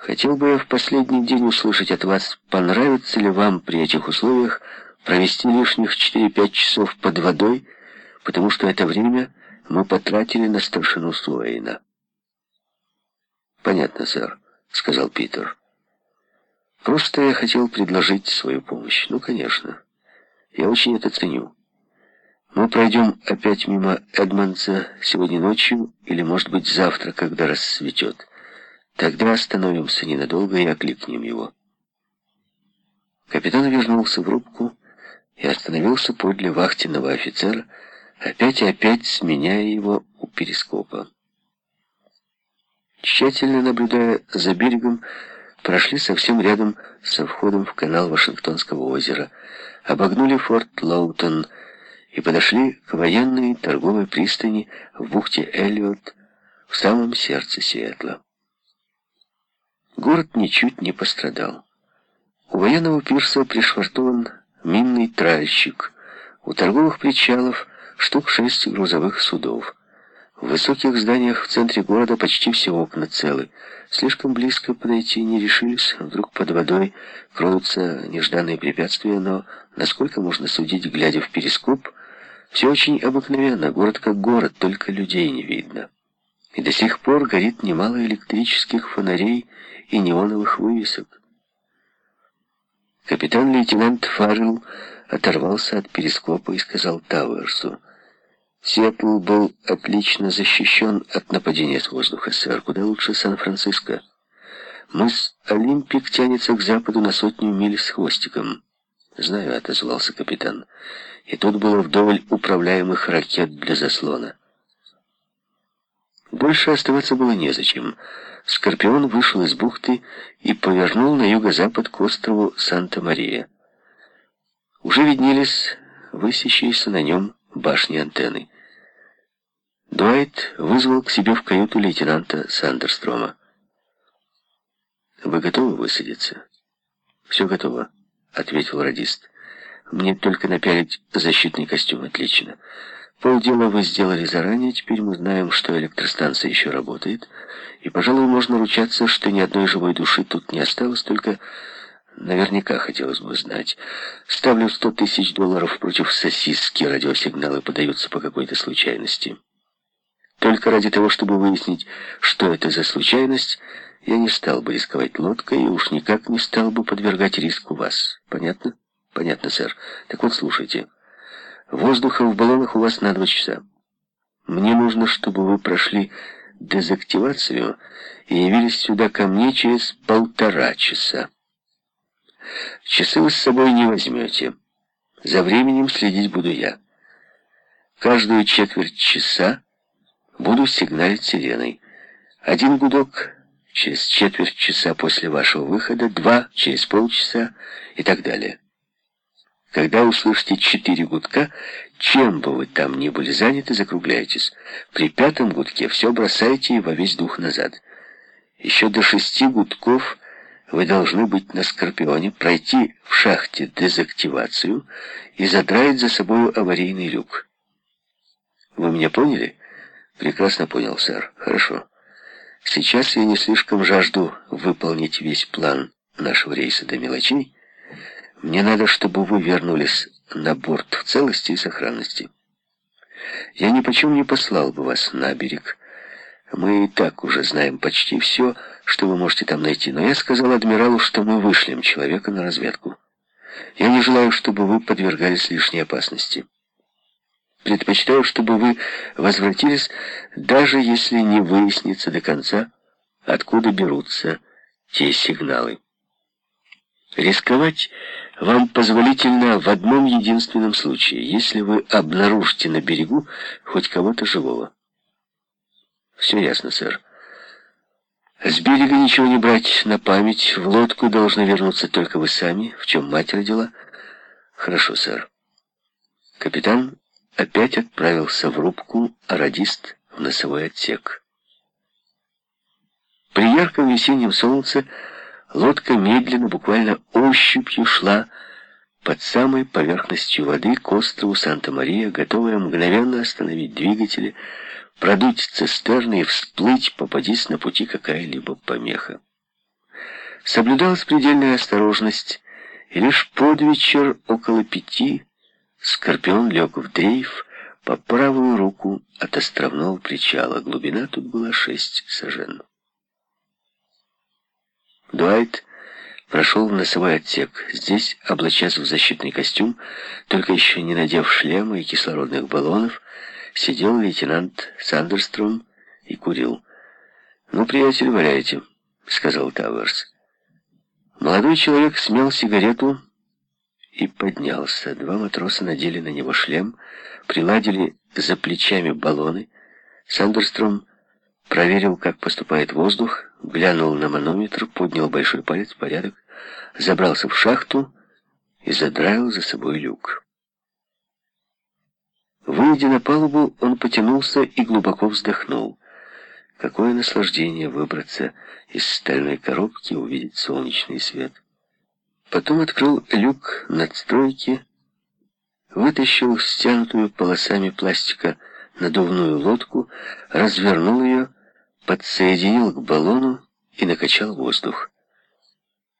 Хотел бы я в последний день услышать от вас, понравится ли вам при этих условиях провести лишних 4-5 часов под водой, потому что это время мы потратили на старшину Суэйна. «Понятно, сэр», — сказал Питер. «Просто я хотел предложить свою помощь. Ну, конечно. Я очень это ценю. Мы пройдем опять мимо Эдмонса сегодня ночью или, может быть, завтра, когда рассветет». Тогда остановимся ненадолго и окликнем его. Капитан вернулся в рубку и остановился подле вахтенного офицера, опять и опять сменяя его у перископа. Тщательно наблюдая за берегом, прошли совсем рядом со входом в канал Вашингтонского озера, обогнули форт Лоутон и подошли к военной торговой пристани в бухте Эллиот в самом сердце Сиэтла. Город ничуть не пострадал. У военного пирса пришвартован минный тральщик. У торговых причалов штук шесть грузовых судов. В высоких зданиях в центре города почти все окна целы. Слишком близко подойти не решились. Вдруг под водой кроются нежданные препятствия, но, насколько можно судить, глядя в перископ, все очень обыкновенно. Город как город, только людей не видно. И до сих пор горит немало электрических фонарей и неоновых вывесок. Капитан-лейтенант Фаррелл оторвался от перископа и сказал Тауэрсу, «Сиэтл был отлично защищен от нападения с воздуха, сэр, куда лучше Сан-Франциско. Мыс Олимпик тянется к западу на сотню миль с хвостиком». «Знаю», — отозвался капитан, — «и тут было вдоволь управляемых ракет для заслона». Больше оставаться было незачем. Скорпион вышел из бухты и повернул на юго-запад к острову Санта-Мария. Уже виднелись высящиеся на нем башни антенны. Дуайт вызвал к себе в каюту лейтенанта Сандерстрома. «Вы готовы высадиться?» «Все готово», — ответил радист. «Мне только напялить защитный костюм. Отлично. Полдела вы сделали заранее, теперь мы знаем, что электростанция еще работает, и, пожалуй, можно ручаться, что ни одной живой души тут не осталось, только наверняка хотелось бы знать. Ставлю сто тысяч долларов против сосиски, радиосигналы подаются по какой-то случайности. Только ради того, чтобы выяснить, что это за случайность, я не стал бы рисковать лодкой и уж никак не стал бы подвергать риску вас. Понятно? Понятно, сэр. Так вот, слушайте. Воздуха в баллонах у вас на два часа. Мне нужно, чтобы вы прошли дезактивацию и явились сюда ко мне через полтора часа. Часы вы с собой не возьмете. За временем следить буду я. Каждую четверть часа буду сигналить сиреной. Один гудок через четверть часа после вашего выхода, два через полчаса и так далее. Когда услышите четыре гудка, чем бы вы там ни были заняты, закругляйтесь. При пятом гудке все бросайте и во весь дух назад. Еще до шести гудков вы должны быть на Скорпионе, пройти в шахте дезактивацию и задраить за собой аварийный люк. Вы меня поняли? Прекрасно понял, сэр. Хорошо. Сейчас я не слишком жажду выполнить весь план нашего рейса до мелочей, мне надо, чтобы вы вернулись на борт в целости и сохранности. Я ни почему не послал бы вас на берег. Мы и так уже знаем почти все, что вы можете там найти. Но я сказал адмиралу, что мы вышлем человека на разведку. Я не желаю, чтобы вы подвергались лишней опасности. Предпочитаю, чтобы вы возвратились, даже если не выяснится до конца, откуда берутся те сигналы. Рисковать вам позволительно в одном единственном случае, если вы обнаружите на берегу хоть кого-то живого. Все ясно, сэр. С берега ничего не брать на память, в лодку должны вернуться только вы сами, в чем мать родила. Хорошо, сэр. Капитан опять отправился в рубку, а радист в носовой отсек. При ярком весеннем солнце Лодка медленно, буквально ощупью шла под самой поверхностью воды к острову Санта-Мария, готовая мгновенно остановить двигатели, продуть цистерны и всплыть, попадись на пути какая-либо помеха. Соблюдалась предельная осторожность, и лишь под вечер, около пяти, Скорпион лег в дрейф по правую руку от островного причала. Глубина тут была шесть сажен. Дуайт прошел в носовой отсек. Здесь, облачаясь в защитный костюм, только еще не надев шлема и кислородных баллонов, сидел лейтенант Сандерстром и курил. «Ну, приятель, валяйте», — сказал Тауэрс. Молодой человек смел сигарету и поднялся. Два матроса надели на него шлем, приладили за плечами баллоны. Сандерстром проверил, как поступает воздух, глянул на манометр, поднял большой палец в порядок, забрался в шахту и задраил за собой люк. Выйдя на палубу, он потянулся и глубоко вздохнул. Какое наслаждение выбраться из стальной коробки увидеть солнечный свет. Потом открыл люк надстройки, вытащил стянутую полосами пластика надувную лодку, развернул ее, подсоединил к баллону и накачал воздух.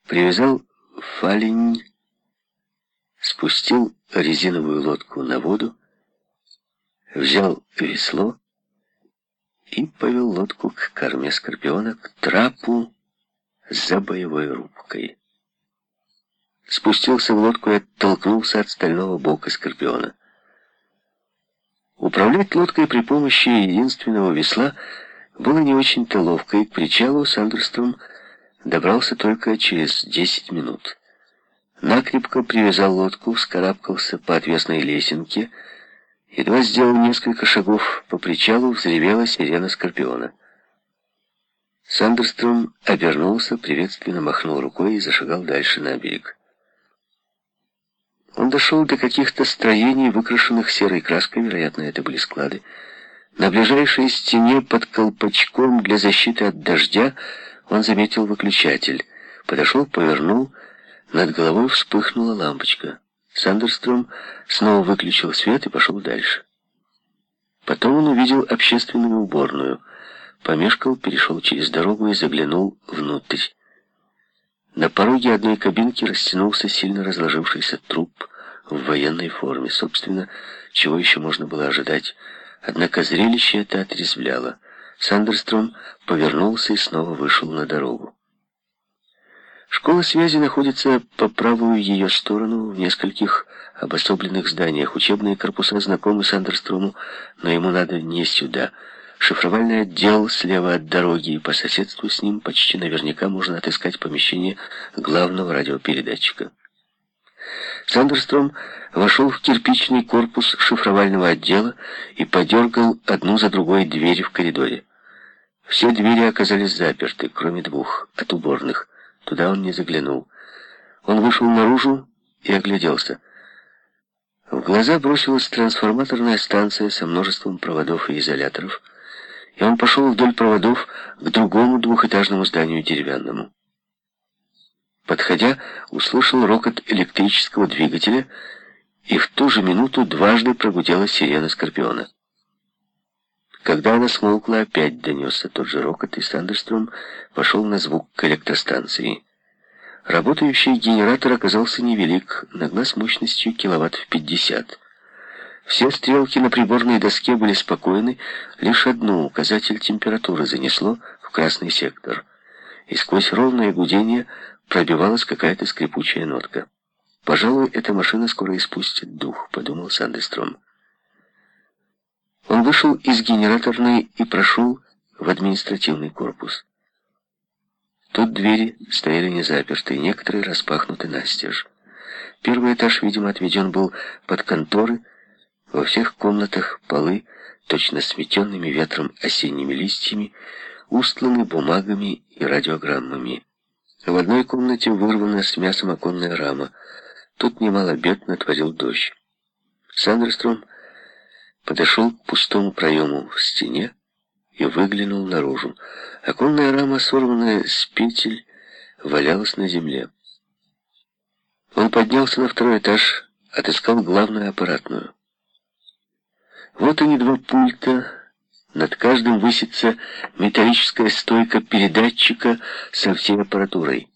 Привязал фалень, спустил резиновую лодку на воду, взял весло и повел лодку к корме Скорпиона, к трапу за боевой рубкой спустился в лодку и оттолкнулся от стального бока Скорпиона. Управлять лодкой при помощи единственного весла было не очень-то ловко, и к причалу Сандерстром добрался только через 10 минут. Накрепко привязал лодку, вскарабкался по отвесной лесенке, едва сделал несколько шагов по причалу, взревела сирена Скорпиона. Сандерстром обернулся, приветственно махнул рукой и зашагал дальше на берег. Он дошел до каких-то строений, выкрашенных серой краской, вероятно, это были склады. На ближайшей стене под колпачком для защиты от дождя он заметил выключатель. Подошел, повернул, над головой вспыхнула лампочка. Сандерстром снова выключил свет и пошел дальше. Потом он увидел общественную уборную. Помешкал, перешел через дорогу и заглянул внутрь. На пороге одной кабинки растянулся сильно разложившийся труп в военной форме. Собственно, чего еще можно было ожидать? Однако зрелище это отрезвляло. Сандерстром повернулся и снова вышел на дорогу. Школа связи находится по правую ее сторону в нескольких обособленных зданиях. Учебные корпуса знакомы Сандерстрому, но ему надо не сюда — Шифровальный отдел слева от дороги, и по соседству с ним почти наверняка можно отыскать помещение главного радиопередатчика. Сандерстром вошел в кирпичный корпус шифровального отдела и подергал одну за другой двери в коридоре. Все двери оказались заперты, кроме двух, от уборных. Туда он не заглянул. Он вышел наружу и огляделся. В глаза бросилась трансформаторная станция со множеством проводов и изоляторов, и он пошел вдоль проводов к другому двухэтажному зданию деревянному. Подходя, услышал рокот электрического двигателя, и в ту же минуту дважды прогудела сирена Скорпиона. Когда она смолкла, опять донесся тот же рокот, и Сандерстром пошел на звук к электростанции. Работающий генератор оказался невелик, на глаз мощностью киловатт в пятьдесят. Все стрелки на приборной доске были спокойны, лишь одну указатель температуры занесло в красный сектор. И сквозь ровное гудение пробивалась какая-то скрипучая нотка. «Пожалуй, эта машина скоро испустит дух», — подумал Сандестром. Он вышел из генераторной и прошел в административный корпус. Тут двери стояли не заперты, некоторые распахнуты настежь. Первый этаж, видимо, отведен был под конторы, во всех комнатах полы, точно сметенными ветром осенними листьями, устланы бумагами и радиограммами. В одной комнате вырвана с мясом оконная рама. Тут немало бед натворил дождь. Сандерстром подошел к пустому проему в стене и выглянул наружу. Оконная рама, сорванная с петель, валялась на земле. Он поднялся на второй этаж, отыскал главную аппаратную. Вот они два пульта. Над каждым высится металлическая стойка передатчика со всей аппаратурой.